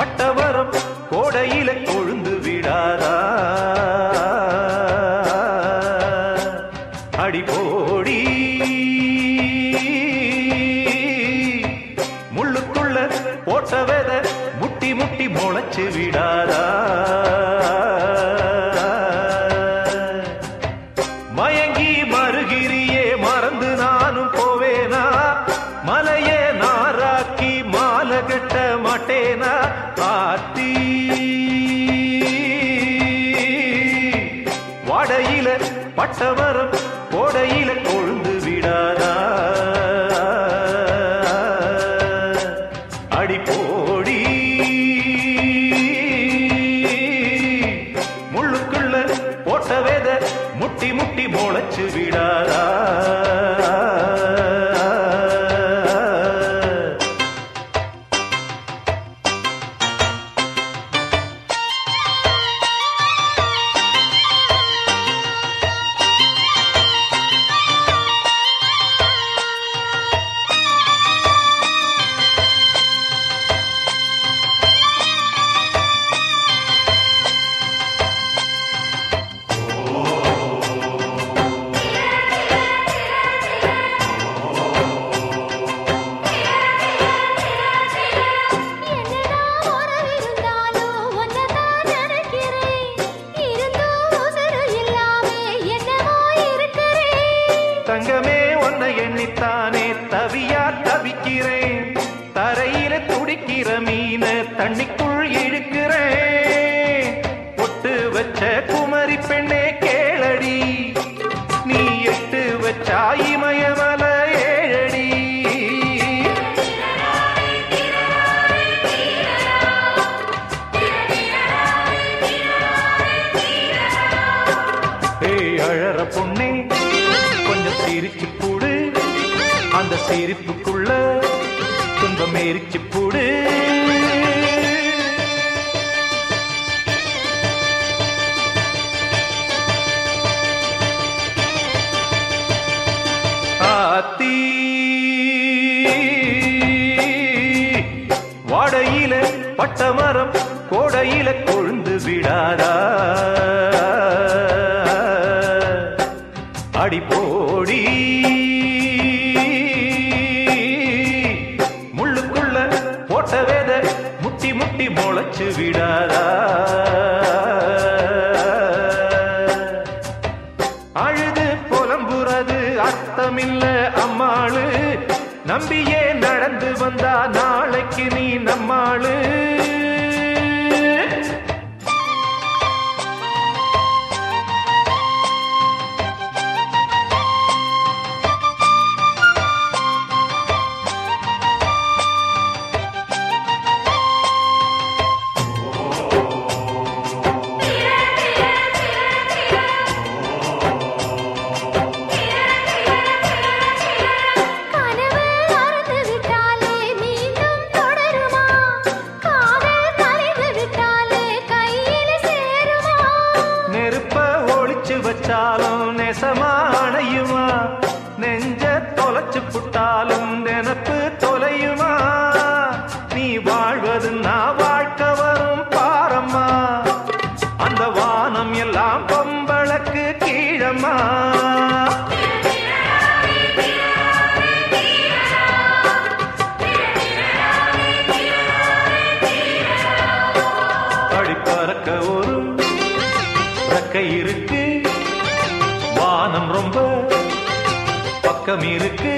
பட்டவரம் கோடையில கொழுந்து விடாதா அடிபோடி. முள்ளுக்குள்ள போட்ட வெத முட்டி முட்டி முளைச்சு விடாதா வாடையில பட்டவரம் கோடையில கொழுந்து விடாதா? அடிப்போடி முள்ளுக்குள்ள போட்ட வேத முட்டி முட்டி முளைச்சு விடாதா? தண்ணிக்குள் இழுக்கிறேன். பொட்டு வச்ச குமரி பெண்ணே கேளடி. நீ எட்டு வச்சா இமயமல ஏழடி. ஏய் அழற பொண்ணே கொஞ்சம் சிரிச்சு கூடு அந்த சிரிப்புக்குள்ள துன்பம் எரிச்சு போடு. பட்டமரம் கோடையில கொழுந்து விடாதா? அடிப்போடி முள்ளுக்குள்ள போட்ட வேத முட்டி முட்டி முளைச்சு விடாதா? அழுது புலம்புறது அர்த்தமில்ல அம்மாளு. நம்பியே நடந்து வந்தா நாளைக்கு நீ நம்மாளு. நேசமானையுமா? நெஞ்ச தொலைச்சு புட்டாலும் நெனப்பு பக்கம் இருக்கு